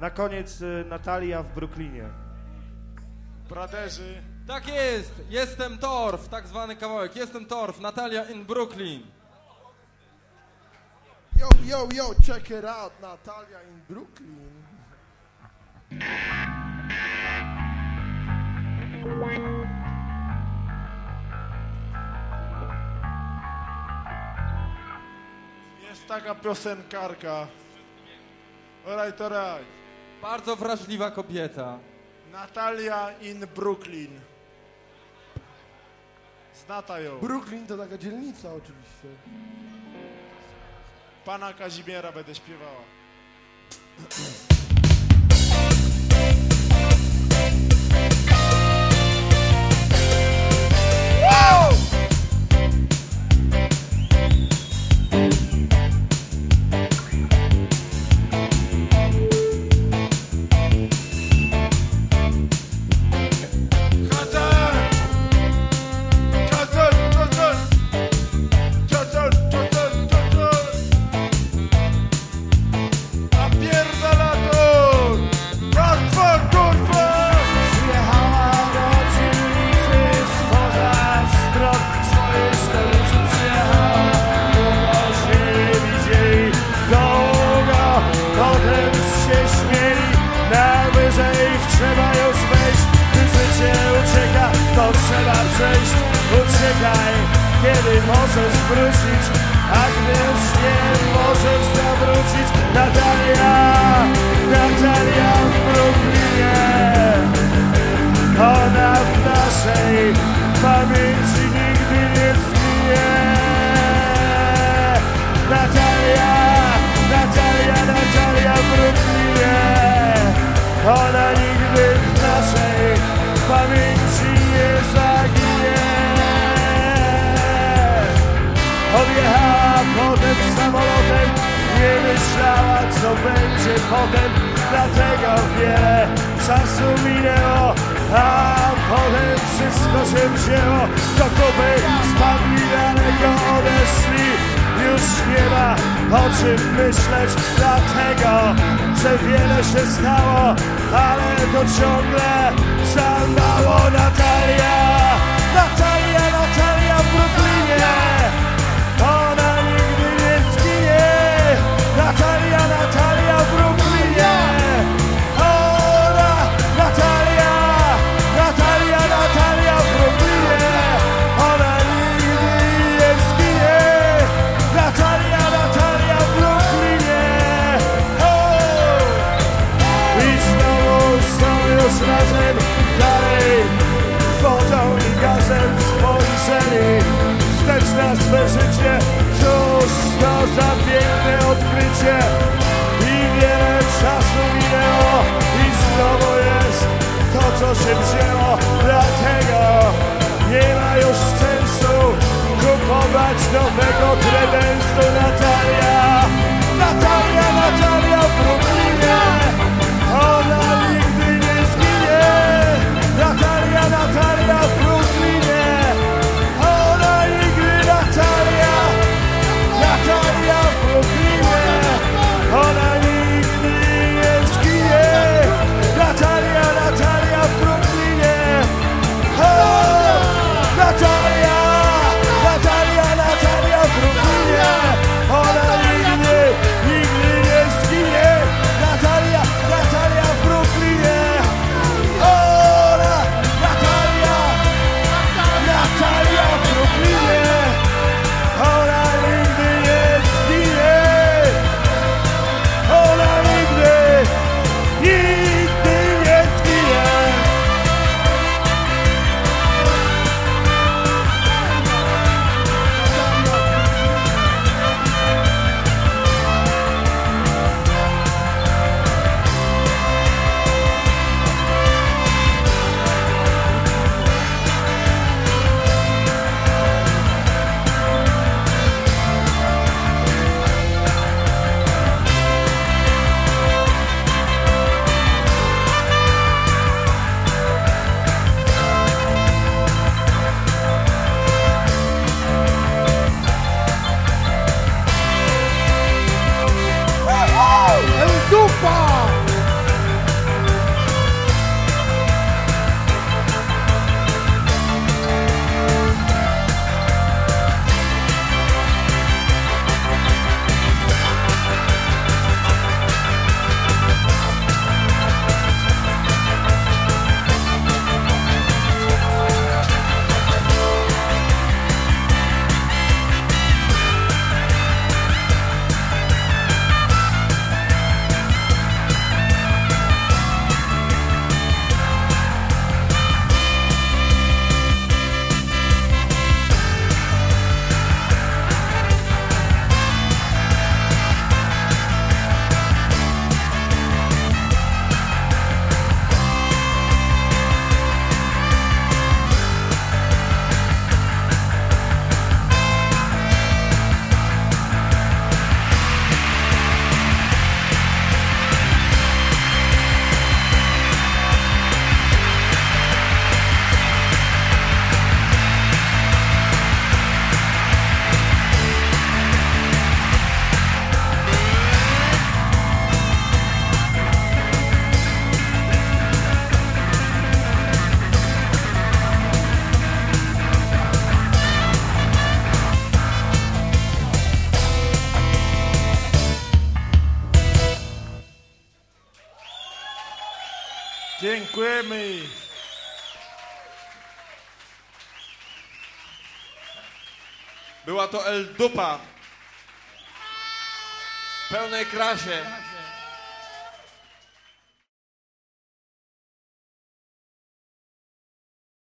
Na koniec y, Natalia w Brooklynie. Braderzy. Tak jest, jestem Torf, tak zwany kawałek. Jestem Torf, Natalia in Brooklyn. Yo, yo, yo, check it out, Natalia in Brooklyn. Jest taka piosenkarka. Alright, alright. Bardzo wrażliwa kobieta. Natalia in Brooklyn. Znata ją. Brooklyn to taka dzielnica oczywiście. Pana Kazimiera będę śpiewała. się śmieli, najwyżej trzeba już wejść, gdy życie ucieka, to trzeba przejść, uciekaj, kiedy możesz wrócić, a gdy już nie możesz zawrócić, Natalia, Natalia w Brooklynie. Ona w naszej pamięci myślała co będzie potem, dlatego wiele czasu minęło, a potem wszystko się wzięło. Do kupy, spadli daleko odeszli, już nie ma o czym myśleć, dlatego, że wiele się stało, ale to ciągle za Na swe życie. Cóż to za piękne odkrycie. I wiele czasu minęło I znowu jest to co się wzięło. Dlatego nie ma już sensu Kupować nowego kredensu Dziękujemy. Była to El Dupa. W pełnej krasie.